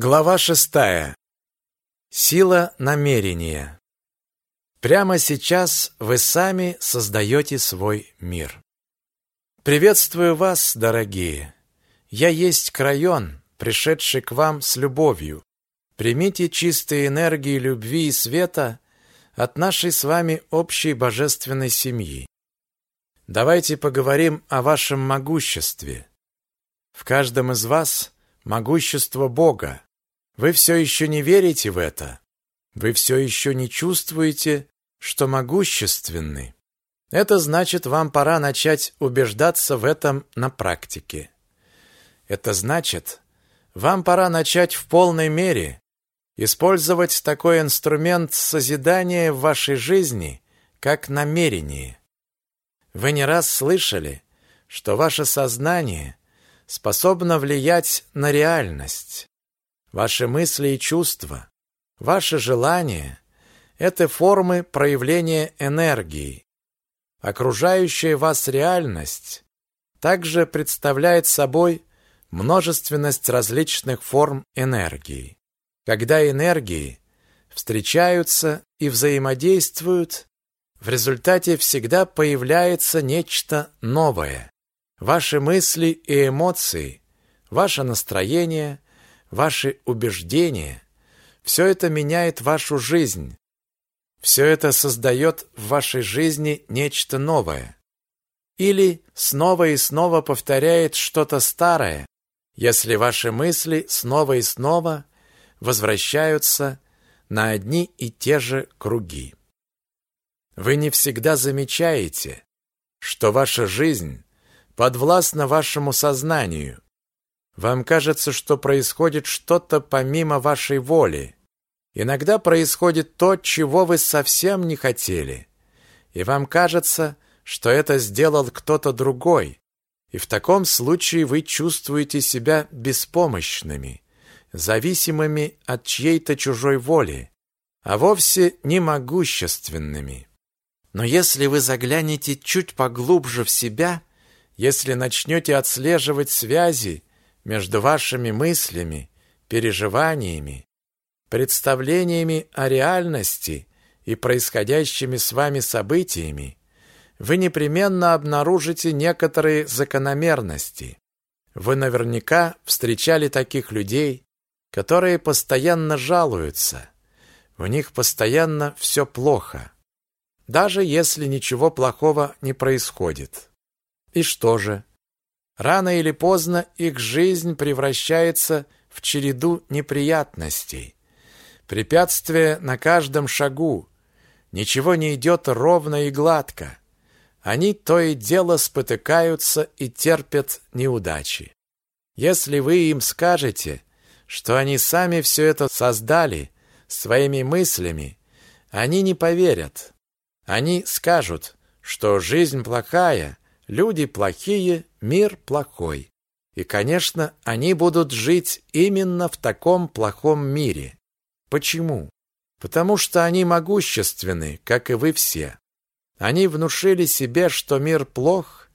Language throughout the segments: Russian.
Глава шестая. Сила намерения. Прямо сейчас вы сами создаете свой мир. Приветствую вас, дорогие. Я есть Крайон, пришедший к вам с любовью. Примите чистые энергии любви и света от нашей с вами общей божественной семьи. Давайте поговорим о вашем могуществе. В каждом из вас могущество Бога, вы все еще не верите в это? Вы все еще не чувствуете, что могущественны? Это значит, вам пора начать убеждаться в этом на практике. Это значит, вам пора начать в полной мере использовать такой инструмент созидания в вашей жизни, как намерение. Вы не раз слышали, что ваше сознание способно влиять на реальность. Ваши мысли и чувства, ваши желания – это формы проявления энергии. Окружающая вас реальность также представляет собой множественность различных форм энергии. Когда энергии встречаются и взаимодействуют, в результате всегда появляется нечто новое. Ваши мысли и эмоции, ваше настроение – ваши убеждения, все это меняет вашу жизнь. Все это создает в вашей жизни нечто новое. Или снова и снова повторяет что-то старое, если ваши мысли снова и снова возвращаются на одни и те же круги. Вы не всегда замечаете, что ваша жизнь подвластна вашему сознанию, вам кажется, что происходит что-то помимо вашей воли. Иногда происходит то, чего вы совсем не хотели. И вам кажется, что это сделал кто-то другой. И в таком случае вы чувствуете себя беспомощными, зависимыми от чьей-то чужой воли, а вовсе не могущественными. Но если вы заглянете чуть поглубже в себя, если начнете отслеживать связи между вашими мыслями, переживаниями, представлениями о реальности и происходящими с вами событиями, вы непременно обнаружите некоторые закономерности. Вы наверняка встречали таких людей, которые постоянно жалуются. У них постоянно все плохо, даже если ничего плохого не происходит. И что же? Рано или поздно их жизнь превращается в череду неприятностей. Препятствия на каждом шагу. Ничего не идет ровно и гладко. Они то и дело спотыкаются и терпят неудачи. Если вы им скажете, что они сами все это создали своими мыслями, они не поверят. Они скажут, что жизнь плохая, Люди плохие, мир плохой. И, конечно, они будут жить именно в таком плохом мире. Почему? Потому что они могущественны, как и вы все. Они внушили себе, что мир плох,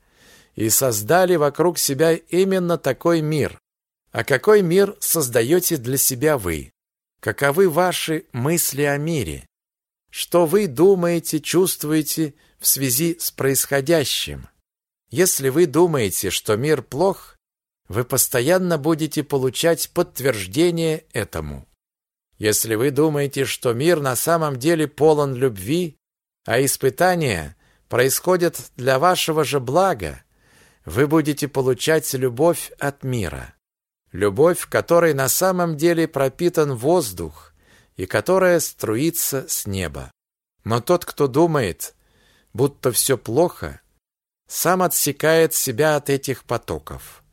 и создали вокруг себя именно такой мир. А какой мир создаете для себя вы? Каковы ваши мысли о мире? Что вы думаете, чувствуете в связи с происходящим? Если вы думаете, что мир плох, вы постоянно будете получать подтверждение этому. Если вы думаете, что мир на самом деле полон любви, а испытания происходят для вашего же блага, вы будете получать любовь от мира. Любовь, которой на самом деле пропитан воздух и которая струится с неба. Но тот, кто думает, будто все плохо, сам отсекает себя от этих потоков.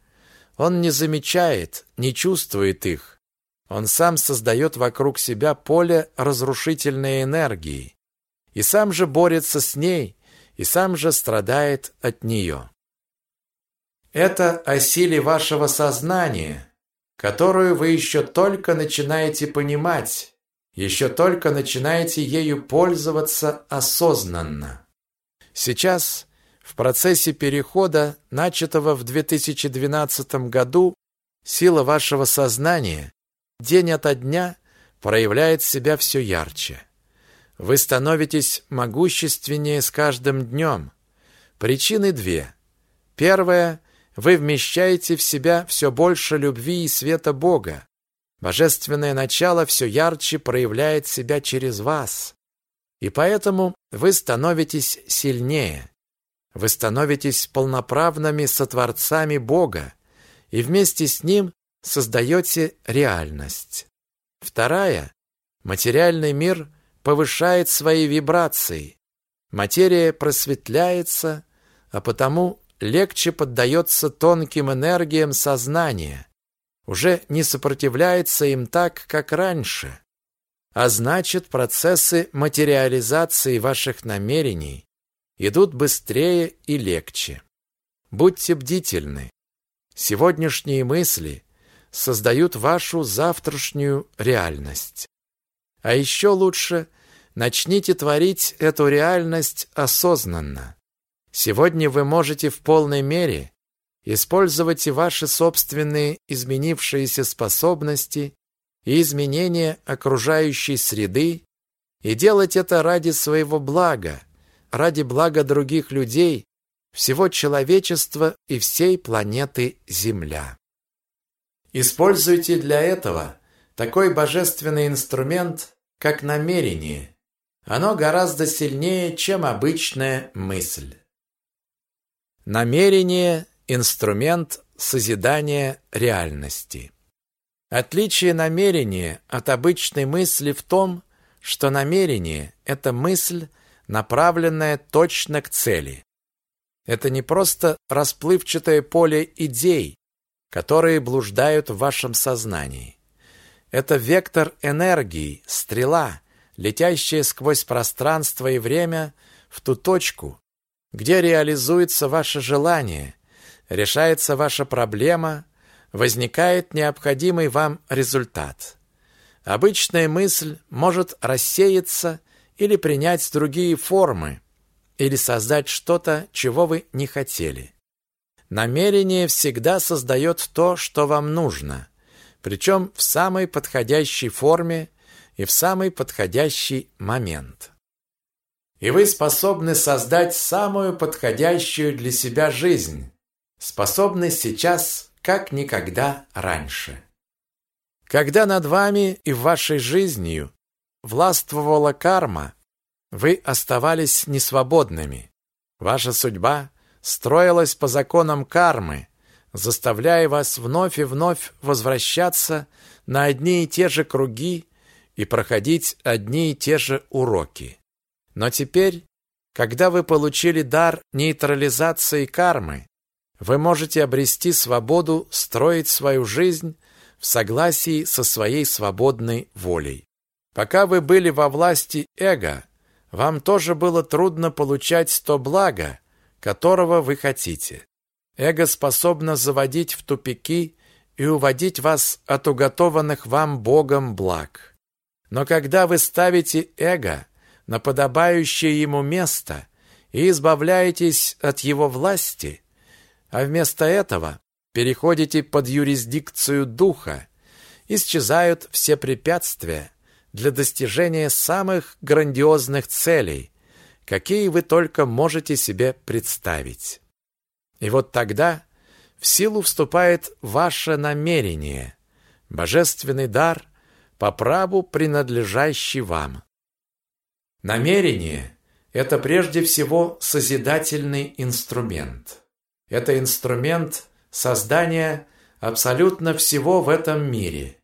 Он не замечает, не чувствует их. Он сам создает вокруг себя поле разрушительной энергии. И сам же борется с ней, и сам же страдает от нее. Это о силе вашего сознания, которую вы еще только начинаете понимать, еще только начинаете ею пользоваться осознанно. Сейчас в процессе перехода, начатого в 2012 году, сила вашего сознания день ото дня проявляет себя все ярче. Вы становитесь могущественнее с каждым днем. Причины две. Первая – вы вмещаете в себя все больше любви и света Бога. Божественное начало все ярче проявляет себя через вас. И поэтому вы становитесь сильнее. Вы становитесь полноправными сотворцами Бога и вместе с Ним создаете реальность. Вторая – материальный мир повышает свои вибрации. Материя просветляется, а потому легче поддается тонким энергиям сознания, уже не сопротивляется им так, как раньше. А значит, процессы материализации ваших намерений идут быстрее и легче. Будьте бдительны. Сегодняшние мысли создают вашу завтрашнюю реальность. А еще лучше начните творить эту реальность осознанно. Сегодня вы можете в полной мере использовать ваши собственные изменившиеся способности и изменения окружающей среды и делать это ради своего блага, ради блага других людей, всего человечества и всей планеты Земля. Используйте для этого такой божественный инструмент, как намерение. Оно гораздо сильнее, чем обычная мысль. Намерение – инструмент созидания реальности. Отличие намерения от обычной мысли в том, что намерение – это мысль, направленная точно к цели. Это не просто расплывчатое поле идей, которые блуждают в вашем сознании. Это вектор энергии, стрела, летящая сквозь пространство и время в ту точку, где реализуется ваше желание, решается ваша проблема, возникает необходимый вам результат. Обычная мысль может рассеяться или принять другие формы, или создать что-то, чего вы не хотели. Намерение всегда создает то, что вам нужно, причем в самой подходящей форме и в самый подходящий момент и вы способны создать самую подходящую для себя жизнь, способны сейчас как никогда раньше. Когда над вами и вашей жизнью властвовала карма, вы оставались несвободными. Ваша судьба строилась по законам кармы, заставляя вас вновь и вновь возвращаться на одни и те же круги и проходить одни и те же уроки. Но теперь, когда вы получили дар нейтрализации кармы, вы можете обрести свободу строить свою жизнь в согласии со своей свободной волей. Пока вы были во власти эго, вам тоже было трудно получать то благо, которого вы хотите. Эго способно заводить в тупики и уводить вас от уготованных вам Богом благ. Но когда вы ставите эго на подобающее ему место и избавляетесь от его власти, а вместо этого переходите под юрисдикцию духа, исчезают все препятствия для достижения самых грандиозных целей, какие вы только можете себе представить. И вот тогда в силу вступает ваше намерение, божественный дар, по праву принадлежащий вам. Намерение – это прежде всего созидательный инструмент. Это инструмент создания абсолютно всего в этом мире.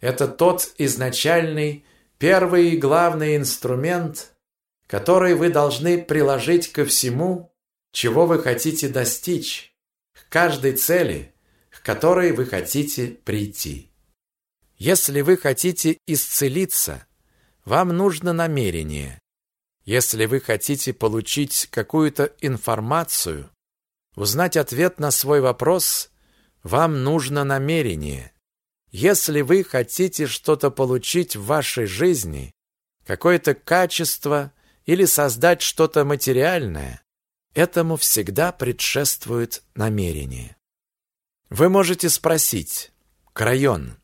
Это тот изначальный, первый и главный инструмент, который вы должны приложить ко всему, чего вы хотите достичь, к каждой цели, к которой вы хотите прийти. Если вы хотите исцелиться, вам нужно намерение. Если вы хотите получить какую-то информацию, узнать ответ на свой вопрос, вам нужно намерение. Если вы хотите что-то получить в вашей жизни, какое-то качество или создать что-то материальное, этому всегда предшествует намерение. Вы можете спросить, Крайон,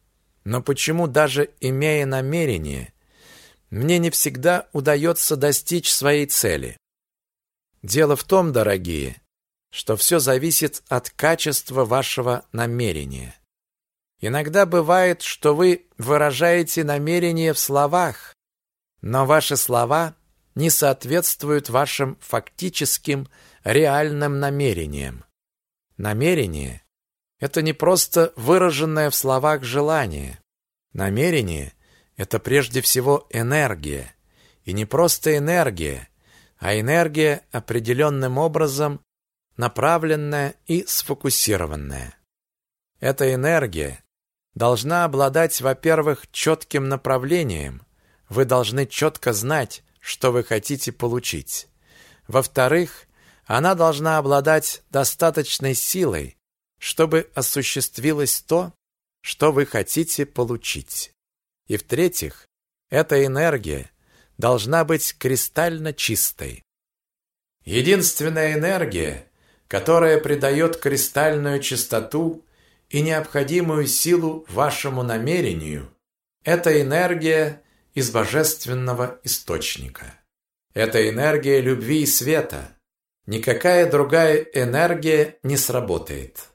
Но почему даже имея намерение, мне не всегда удается достичь своей цели? Дело в том, дорогие, что все зависит от качества вашего намерения. Иногда бывает, что вы выражаете намерение в словах, но ваши слова не соответствуют вашим фактическим реальным намерениям. Намерение – это не просто выраженное в словах желание. Намерение – это прежде всего энергия. И не просто энергия, а энергия определенным образом направленная и сфокусированная. Эта энергия должна обладать, во-первых, четким направлением. Вы должны четко знать, что вы хотите получить. Во-вторых, она должна обладать достаточной силой, чтобы осуществилось то, что вы хотите получить. И в-третьих, эта энергия должна быть кристально чистой. Единственная энергия, которая придает кристальную чистоту и необходимую силу вашему намерению, это энергия из божественного источника. Это энергия любви и света. Никакая другая энергия не сработает.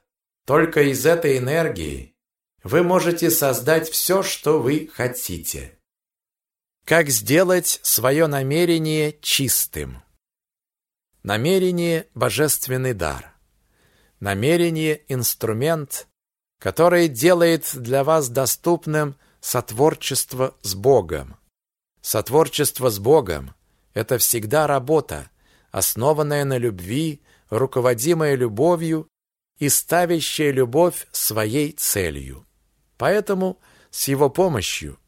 Только из этой энергии вы можете создать все, что вы хотите. Как сделать свое намерение чистым? Намерение – божественный дар. Намерение – инструмент, который делает для вас доступным сотворчество с Богом. Сотворчество с Богом – это всегда работа, основанная на любви, руководимая любовью и ставящая любовь своей целью. Поэтому с его помощью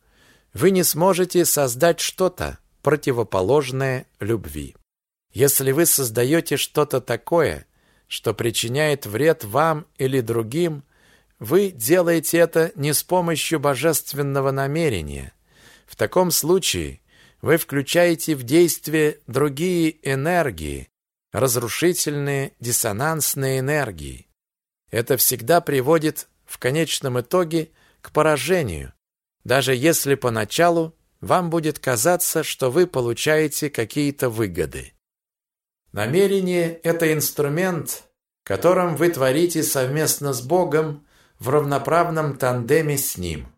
вы не сможете создать что-то противоположное любви. Если вы создаете что-то такое, что причиняет вред вам или другим, вы делаете это не с помощью божественного намерения. В таком случае вы включаете в действие другие энергии, разрушительные диссонансные энергии. Это всегда приводит в конечном итоге к поражению, даже если поначалу вам будет казаться, что вы получаете какие-то выгоды. Намерение – это инструмент, которым вы творите совместно с Богом в равноправном тандеме с Ним.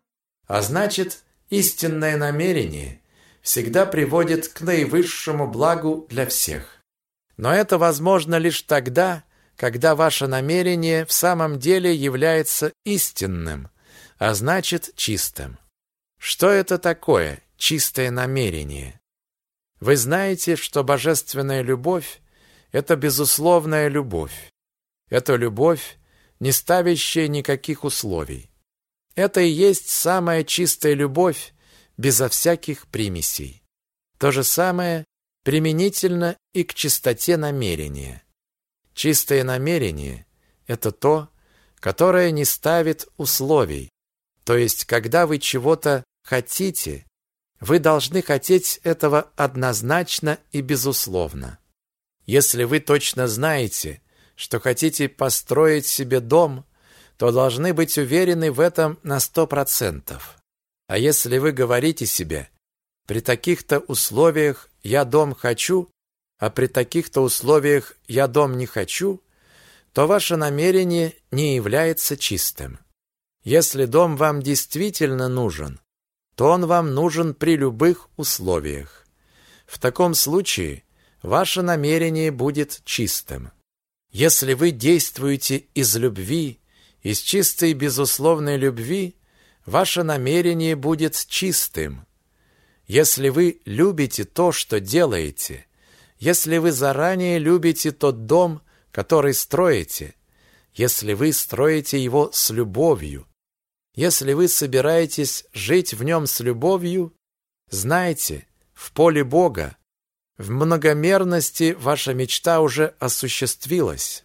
А значит, истинное намерение всегда приводит к наивысшему благу для всех. Но это возможно лишь тогда, когда ваше намерение в самом деле является истинным, а значит чистым. Что это такое чистое намерение? Вы знаете, что божественная любовь это безусловная любовь. Это любовь, не ставящая никаких условий. Это и есть самая чистая любовь, безо всяких примесей. То же самое применительно и к чистоте намерения. Чистое намерение – это то, которое не ставит условий. То есть, когда вы чего-то хотите, вы должны хотеть этого однозначно и безусловно. Если вы точно знаете, что хотите построить себе дом, то должны быть уверены в этом на сто процентов. А если вы говорите себе, при таких-то условиях я дом хочу, а при таких-то условиях я дом не хочу, то ваше намерение не является чистым. Если дом вам действительно нужен, то он вам нужен при любых условиях. В таком случае ваше намерение будет чистым. Если вы действуете из любви, из чистой безусловной любви, ваше намерение будет чистым. Если вы любите то, что делаете, если вы заранее любите тот дом, который строите, если вы строите его с любовью, если вы собираетесь жить в нем с любовью, знайте, в поле Бога в многомерности ваша мечта уже осуществилась,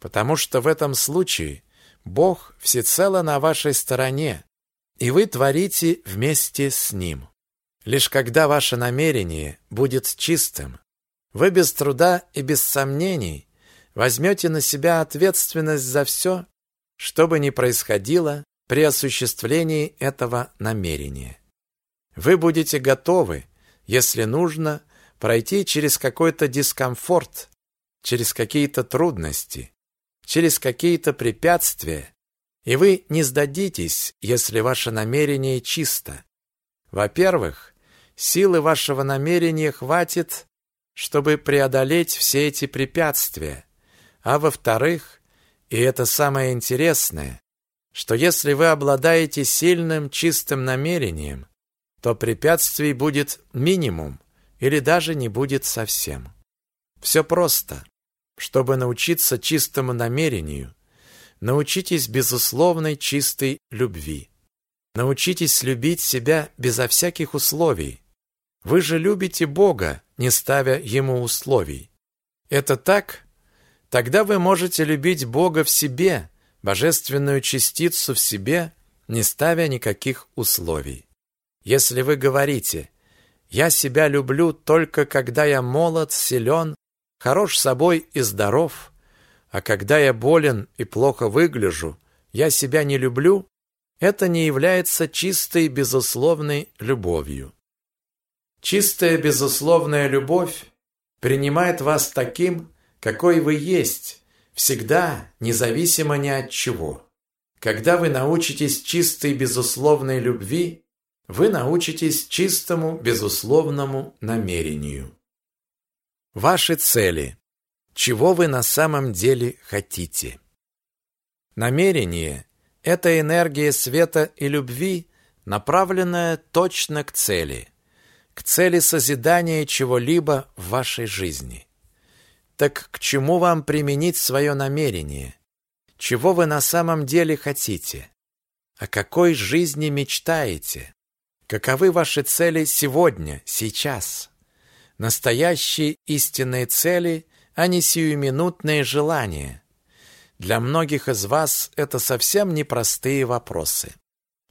потому что в этом случае Бог всецело на вашей стороне, и вы творите вместе с Ним. Лишь когда ваше намерение будет чистым, вы без труда и без сомнений возьмете на себя ответственность за все, что бы ни происходило при осуществлении этого намерения. Вы будете готовы, если нужно, пройти через какой-то дискомфорт, через какие-то трудности, через какие-то препятствия, и вы не сдадитесь, если ваше намерение чисто. Во-первых, силы вашего намерения хватит, чтобы преодолеть все эти препятствия. А во-вторых, и это самое интересное, что если вы обладаете сильным чистым намерением, то препятствий будет минимум или даже не будет совсем. Все просто. Чтобы научиться чистому намерению, научитесь безусловной чистой любви. Научитесь любить себя безо всяких условий. Вы же любите Бога, не ставя Ему условий. Это так? Тогда вы можете любить Бога в себе, божественную частицу в себе, не ставя никаких условий. Если вы говорите «Я себя люблю только когда я молод, силен, хорош собой и здоров, а когда я болен и плохо выгляжу, я себя не люблю», это не является чистой безусловной любовью. Чистая безусловная любовь принимает вас таким, какой вы есть, всегда, независимо ни от чего. Когда вы научитесь чистой безусловной любви, вы научитесь чистому безусловному намерению. Ваши цели. Чего вы на самом деле хотите? Намерение – это энергия света и любви, направленная точно к цели – к цели созидания чего-либо в вашей жизни. Так к чему вам применить свое намерение? Чего вы на самом деле хотите? О какой жизни мечтаете? Каковы ваши цели сегодня, сейчас? Настоящие истинные цели, а не сиюминутные желания. Для многих из вас это совсем непростые вопросы.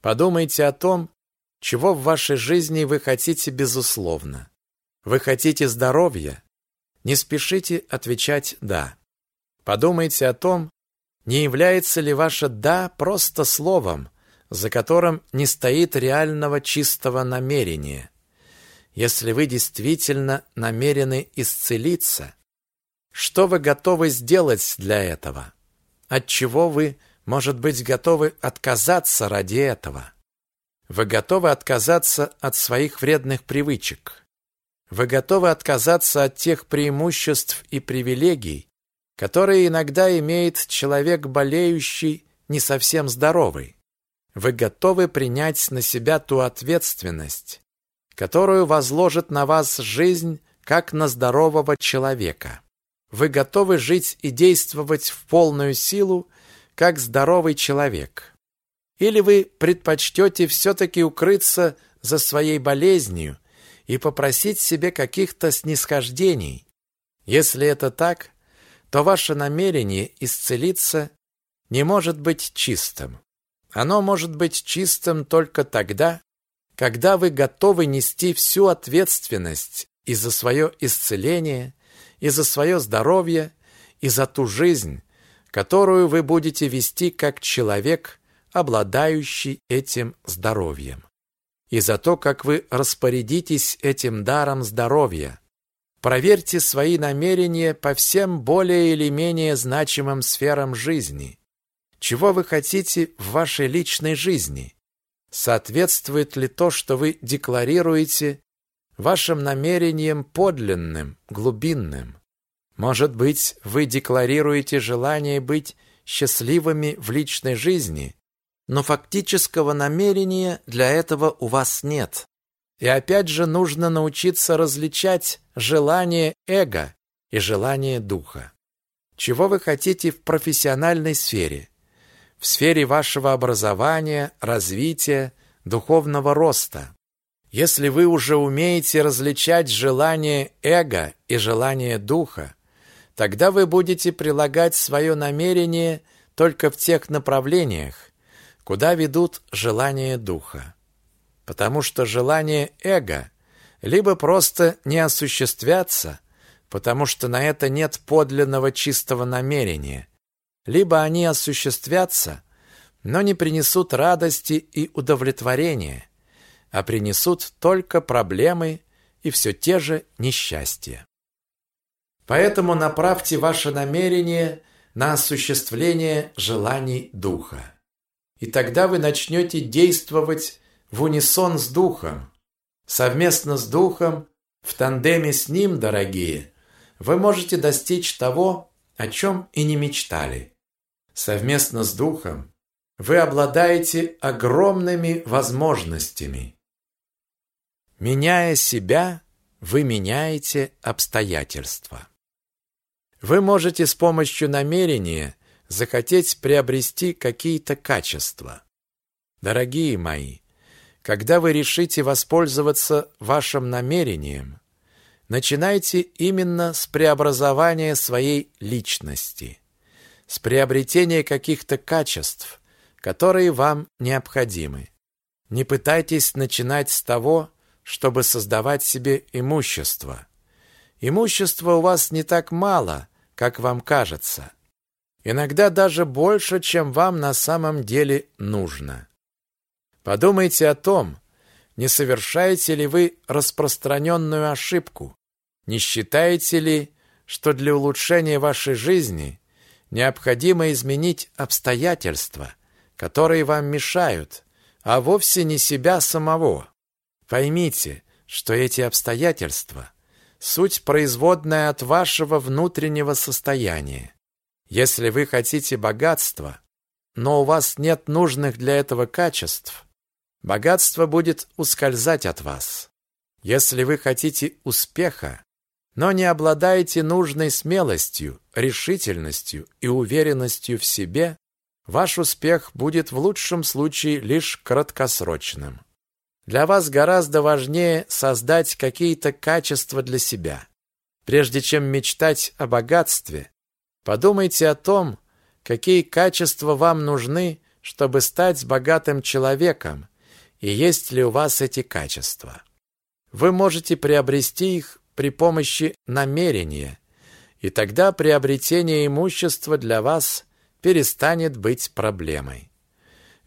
Подумайте о том, чего в вашей жизни вы хотите безусловно? Вы хотите здоровья? Не спешите отвечать «да». Подумайте о том, не является ли ваше «да» просто словом, за которым не стоит реального чистого намерения. Если вы действительно намерены исцелиться, что вы готовы сделать для этого? От чего вы, может быть, готовы отказаться ради этого? Вы готовы отказаться от своих вредных привычек. Вы готовы отказаться от тех преимуществ и привилегий, которые иногда имеет человек болеющий, не совсем здоровый. Вы готовы принять на себя ту ответственность, которую возложит на вас жизнь, как на здорового человека. Вы готовы жить и действовать в полную силу, как здоровый человек. Или вы предпочтете все-таки укрыться за своей болезнью и попросить себе каких-то снисхождений? Если это так, то ваше намерение исцелиться не может быть чистым. Оно может быть чистым только тогда, когда вы готовы нести всю ответственность и за свое исцеление, и за свое здоровье, и за ту жизнь, которую вы будете вести как человек, обладающий этим здоровьем. И за то, как вы распорядитесь этим даром здоровья. Проверьте свои намерения по всем более или менее значимым сферам жизни. Чего вы хотите в вашей личной жизни? Соответствует ли то, что вы декларируете, вашим намерениям подлинным, глубинным? Может быть, вы декларируете желание быть счастливыми в личной жизни, но фактического намерения для этого у вас нет. И опять же нужно научиться различать желание эго и желание духа. Чего вы хотите в профессиональной сфере? В сфере вашего образования, развития, духовного роста. Если вы уже умеете различать желание эго и желание духа, тогда вы будете прилагать свое намерение только в тех направлениях, куда ведут желания духа. Потому что желания эго либо просто не осуществятся, потому что на это нет подлинного чистого намерения, либо они осуществятся, но не принесут радости и удовлетворения, а принесут только проблемы и все те же несчастья. Поэтому направьте ваше намерение на осуществление желаний Духа. И тогда вы начнете действовать в унисон с Духом. Совместно с Духом, в тандеме с Ним, дорогие, вы можете достичь того, о чем и не мечтали. Совместно с Духом вы обладаете огромными возможностями. Меняя себя, вы меняете обстоятельства. Вы можете с помощью намерения захотеть приобрести какие-то качества. Дорогие мои, когда вы решите воспользоваться вашим намерением, начинайте именно с преобразования своей личности, с приобретения каких-то качеств, которые вам необходимы. Не пытайтесь начинать с того, чтобы создавать себе имущество. Имущества у вас не так мало, как вам кажется. Иногда даже больше, чем вам на самом деле нужно. Подумайте о том, не совершаете ли вы распространенную ошибку, не считаете ли, что для улучшения вашей жизни необходимо изменить обстоятельства, которые вам мешают, а вовсе не себя самого? Поймите, что эти обстоятельства – суть производная от вашего внутреннего состояния. Если вы хотите богатства, но у вас нет нужных для этого качеств, богатство будет ускользать от вас. Если вы хотите успеха, но не обладаете нужной смелостью, решительностью и уверенностью в себе, ваш успех будет в лучшем случае лишь краткосрочным. Для вас гораздо важнее создать какие-то качества для себя. Прежде чем мечтать о богатстве, подумайте о том, какие качества вам нужны, чтобы стать богатым человеком, и есть ли у вас эти качества. Вы можете приобрести их при помощи намерения, и тогда приобретение имущества для вас перестанет быть проблемой.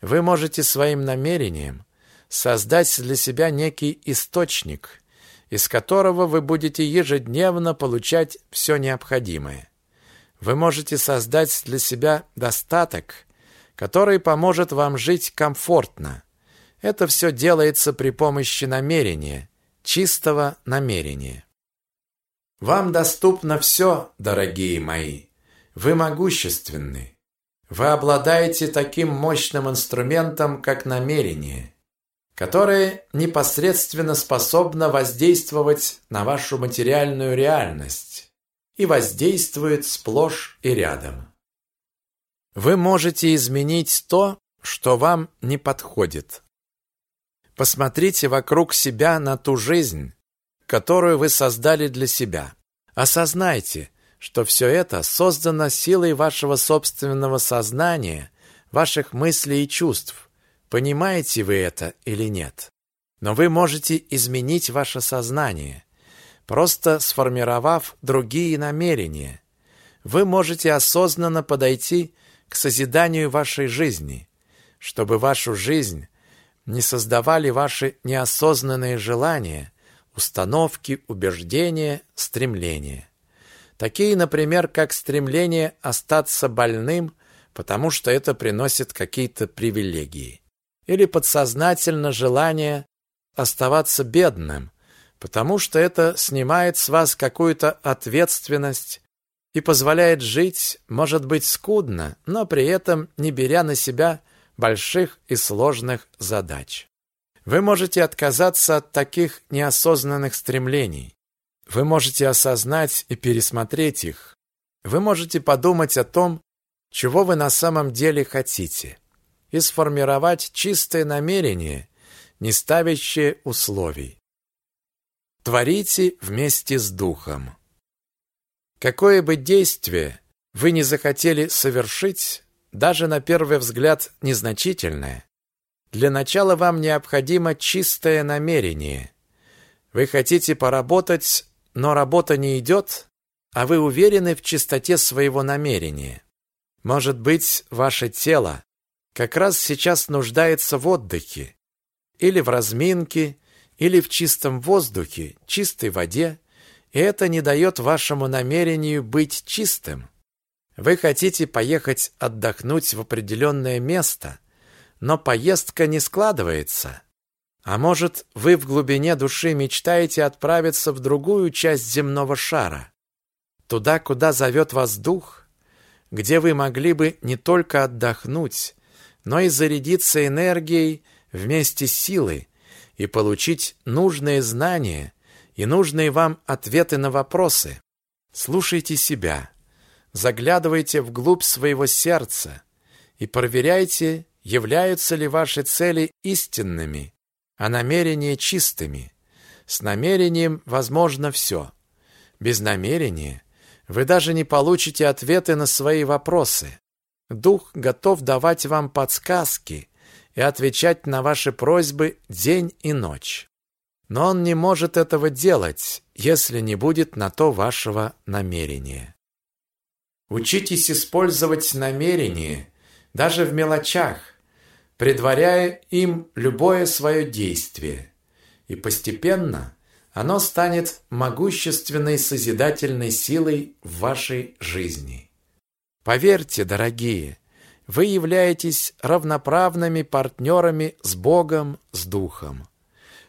Вы можете своим намерением создать для себя некий источник, из которого вы будете ежедневно получать все необходимое. Вы можете создать для себя достаток, который поможет вам жить комфортно. Это все делается при помощи намерения, чистого намерения. Вам доступно все, дорогие мои. Вы могущественны. Вы обладаете таким мощным инструментом, как намерение которое непосредственно способно воздействовать на вашу материальную реальность и воздействует сплошь и рядом. Вы можете изменить то, что вам не подходит. Посмотрите вокруг себя на ту жизнь, которую вы создали для себя. Осознайте, что все это создано силой вашего собственного сознания, ваших мыслей и чувств, Понимаете вы это или нет? Но вы можете изменить ваше сознание, просто сформировав другие намерения. Вы можете осознанно подойти к созиданию вашей жизни, чтобы вашу жизнь не создавали ваши неосознанные желания, установки, убеждения, стремления. Такие, например, как стремление остаться больным, потому что это приносит какие-то привилегии или подсознательно желание оставаться бедным, потому что это снимает с вас какую-то ответственность и позволяет жить, может быть, скудно, но при этом не беря на себя больших и сложных задач. Вы можете отказаться от таких неосознанных стремлений. Вы можете осознать и пересмотреть их. Вы можете подумать о том, чего вы на самом деле хотите и сформировать чистое намерение, не ставящее условий. Творите вместе с Духом. Какое бы действие вы не захотели совершить, даже на первый взгляд незначительное, для начала вам необходимо чистое намерение. Вы хотите поработать, но работа не идет, а вы уверены в чистоте своего намерения. Может быть, ваше тело как раз сейчас нуждается в отдыхе, или в разминке, или в чистом воздухе, чистой воде, и это не дает вашему намерению быть чистым. Вы хотите поехать отдохнуть в определенное место, но поездка не складывается. А может, вы в глубине души мечтаете отправиться в другую часть земного шара, туда, куда зовет вас дух, где вы могли бы не только отдохнуть, но и зарядиться энергией вместе с силой и получить нужные знания и нужные вам ответы на вопросы. Слушайте себя, заглядывайте вглубь своего сердца и проверяйте, являются ли ваши цели истинными, а намерения чистыми. С намерением возможно все. Без намерения вы даже не получите ответы на свои вопросы. Дух готов давать вам подсказки и отвечать на ваши просьбы день и ночь. Но он не может этого делать, если не будет на то вашего намерения. Учитесь использовать намерение даже в мелочах, предваряя им любое свое действие, и постепенно оно станет могущественной созидательной силой в вашей жизни. Поверьте, дорогие, вы являетесь равноправными партнерами с Богом, с Духом.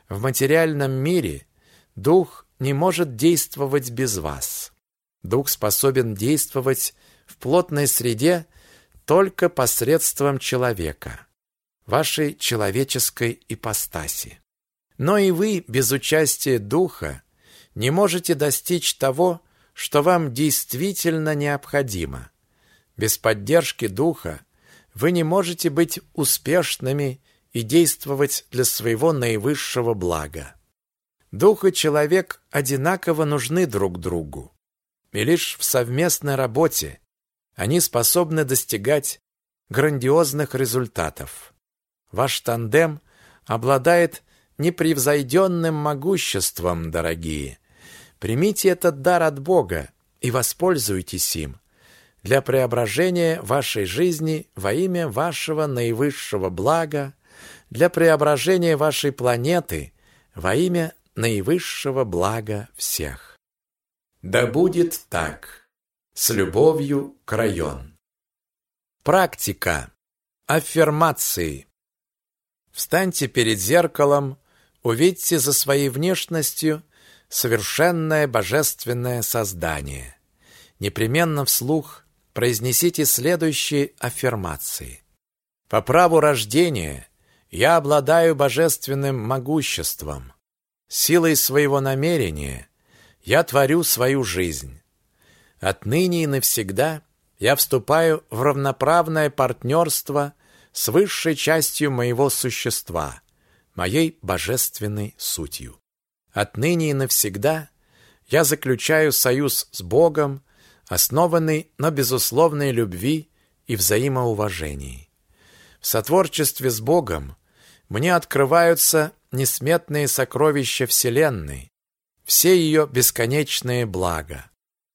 В материальном мире Дух не может действовать без вас. Дух способен действовать в плотной среде только посредством человека, вашей человеческой ипостаси. Но и вы без участия Духа не можете достичь того, что вам действительно необходимо. Без поддержки Духа вы не можете быть успешными и действовать для своего наивысшего блага. Дух и человек одинаково нужны друг другу. И лишь в совместной работе они способны достигать грандиозных результатов. Ваш тандем обладает непревзойденным могуществом, дорогие. Примите этот дар от Бога и воспользуйтесь им для преображения вашей жизни во имя вашего наивысшего блага, для преображения вашей планеты во имя наивысшего блага всех. Да будет так. С любовью, Крайон. Практика. Аффирмации. Встаньте перед зеркалом, увидьте за своей внешностью совершенное божественное создание. Непременно вслух произнесите следующие аффирмации. По праву рождения я обладаю божественным могуществом. Силой своего намерения я творю свою жизнь. Отныне и навсегда я вступаю в равноправное партнерство с высшей частью моего существа, моей божественной сутью. Отныне и навсегда я заключаю союз с Богом, основанный на безусловной любви и взаимоуважении. В сотворчестве с Богом мне открываются несметные сокровища Вселенной, все ее бесконечные блага.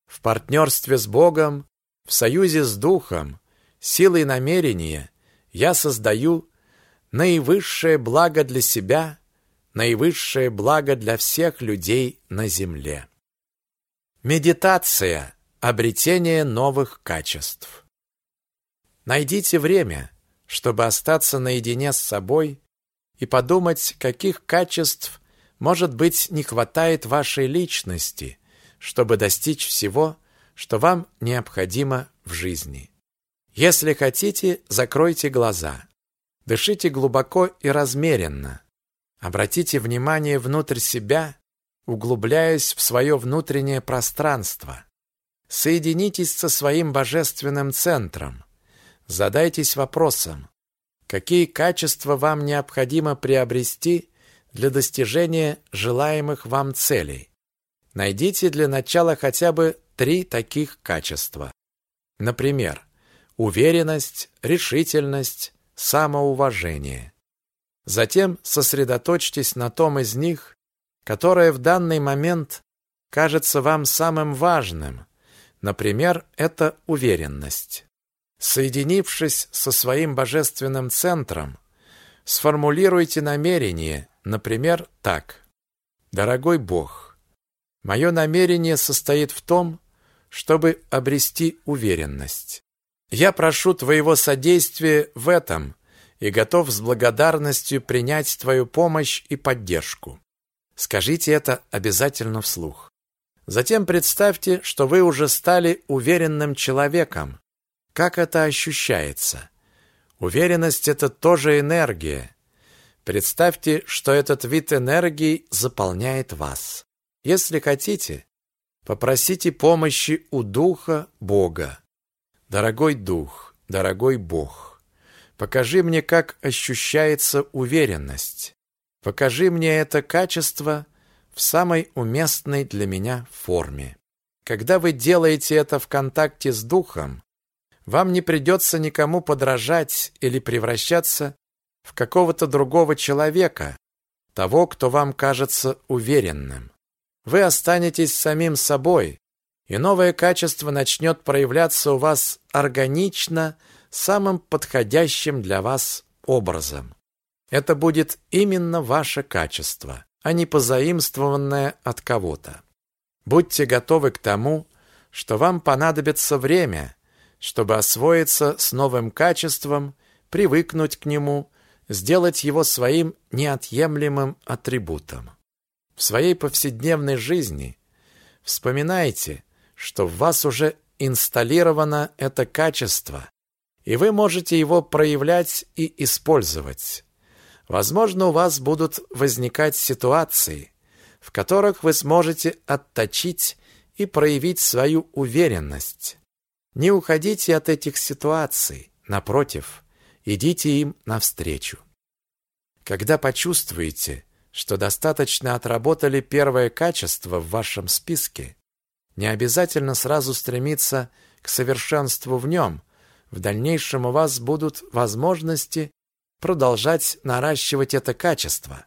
В партнерстве с Богом, в союзе с Духом, силой намерения я создаю наивысшее благо для себя, наивысшее благо для всех людей на земле. Медитация – обретение новых качеств. Найдите время, чтобы остаться наедине с собой и подумать, каких качеств, может быть, не хватает вашей личности, чтобы достичь всего, что вам необходимо в жизни. Если хотите, закройте глаза. Дышите глубоко и размеренно. Обратите внимание внутрь себя, углубляясь в свое внутреннее пространство. Соединитесь со своим божественным центром. Задайтесь вопросом, какие качества вам необходимо приобрести для достижения желаемых вам целей. Найдите для начала хотя бы три таких качества. Например, уверенность, решительность, самоуважение. Затем сосредоточьтесь на том из них, которое в данный момент кажется вам самым важным. Например, это уверенность. Соединившись со своим божественным центром, сформулируйте намерение, например, так. «Дорогой Бог, мое намерение состоит в том, чтобы обрести уверенность. Я прошу Твоего содействия в этом и готов с благодарностью принять Твою помощь и поддержку. Скажите это обязательно вслух. Затем представьте, что вы уже стали уверенным человеком. Как это ощущается? Уверенность – это тоже энергия. Представьте, что этот вид энергии заполняет вас. Если хотите, попросите помощи у Духа Бога. Дорогой Дух, дорогой Бог, покажи мне, как ощущается уверенность. Покажи мне это качество – в самой уместной для меня форме. Когда вы делаете это в контакте с духом, вам не придется никому подражать или превращаться в какого-то другого человека, того, кто вам кажется уверенным. Вы останетесь самим собой, и новое качество начнет проявляться у вас органично, самым подходящим для вас образом. Это будет именно ваше качество а не позаимствованное от кого-то. Будьте готовы к тому, что вам понадобится время, чтобы освоиться с новым качеством, привыкнуть к нему, сделать его своим неотъемлемым атрибутом. В своей повседневной жизни вспоминайте, что в вас уже инсталлировано это качество, и вы можете его проявлять и использовать. Возможно, у вас будут возникать ситуации, в которых вы сможете отточить и проявить свою уверенность. Не уходите от этих ситуаций, напротив, идите им навстречу. Когда почувствуете, что достаточно отработали первое качество в вашем списке, не обязательно сразу стремиться к совершенству в нем. В дальнейшем у вас будут возможности продолжать наращивать это качество.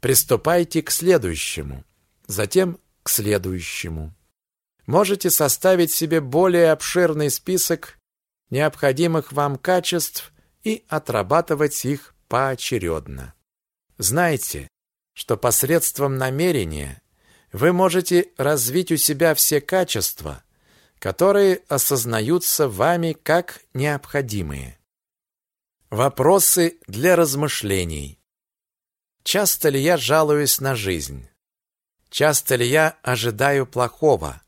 Приступайте к следующему, затем к следующему. Можете составить себе более обширный список необходимых вам качеств и отрабатывать их поочередно. Знайте, что посредством намерения вы можете развить у себя все качества, которые осознаются вами как необходимые. Вопросы для размышлений. Часто ли я жалуюсь на жизнь? Часто ли я ожидаю плохого?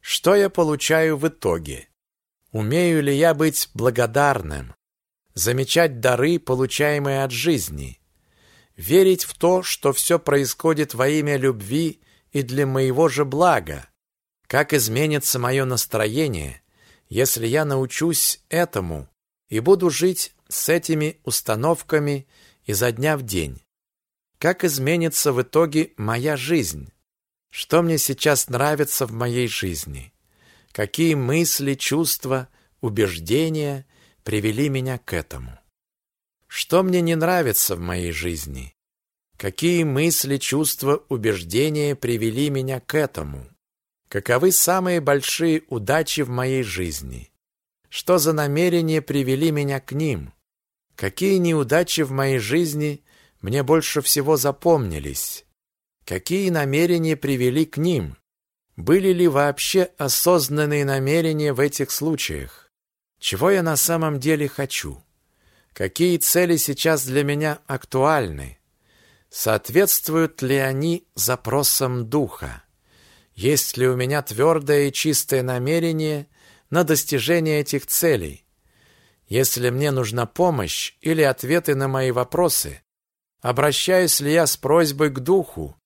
Что я получаю в итоге? Умею ли я быть благодарным? Замечать дары, получаемые от жизни? Верить в то, что все происходит во имя любви и для моего же блага? Как изменится мое настроение, если я научусь этому и буду жить с этими установками изо дня в день? Как изменится в итоге моя жизнь? Что мне сейчас нравится в моей жизни? Какие мысли, чувства, убеждения привели меня к этому? Что мне не нравится в моей жизни? Какие мысли, чувства, убеждения привели меня к этому? Каковы самые большие удачи в моей жизни? Что за намерения привели меня к ним? Какие неудачи в моей жизни мне больше всего запомнились? Какие намерения привели к ним? Были ли вообще осознанные намерения в этих случаях? Чего я на самом деле хочу? Какие цели сейчас для меня актуальны? Соответствуют ли они запросам духа? Есть ли у меня твердое и чистое намерение на достижение этих целей? Если мне нужна помощь или ответы на мои вопросы, обращаюсь ли я с просьбой к духу,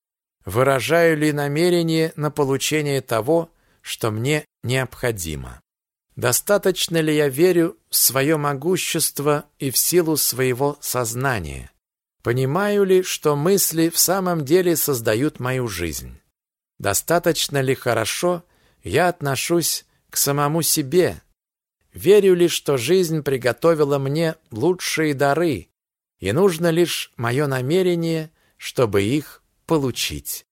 выражаю ли намерение на получение того, что мне необходимо. Достаточно ли я верю в свое могущество и в силу своего сознания? Понимаю ли, что мысли в самом деле создают мою жизнь? Достаточно ли хорошо я отношусь к самому себе, Верю лишь, что жизнь приготовила мне лучшие дары, и нужно лишь мое намерение, чтобы их получить.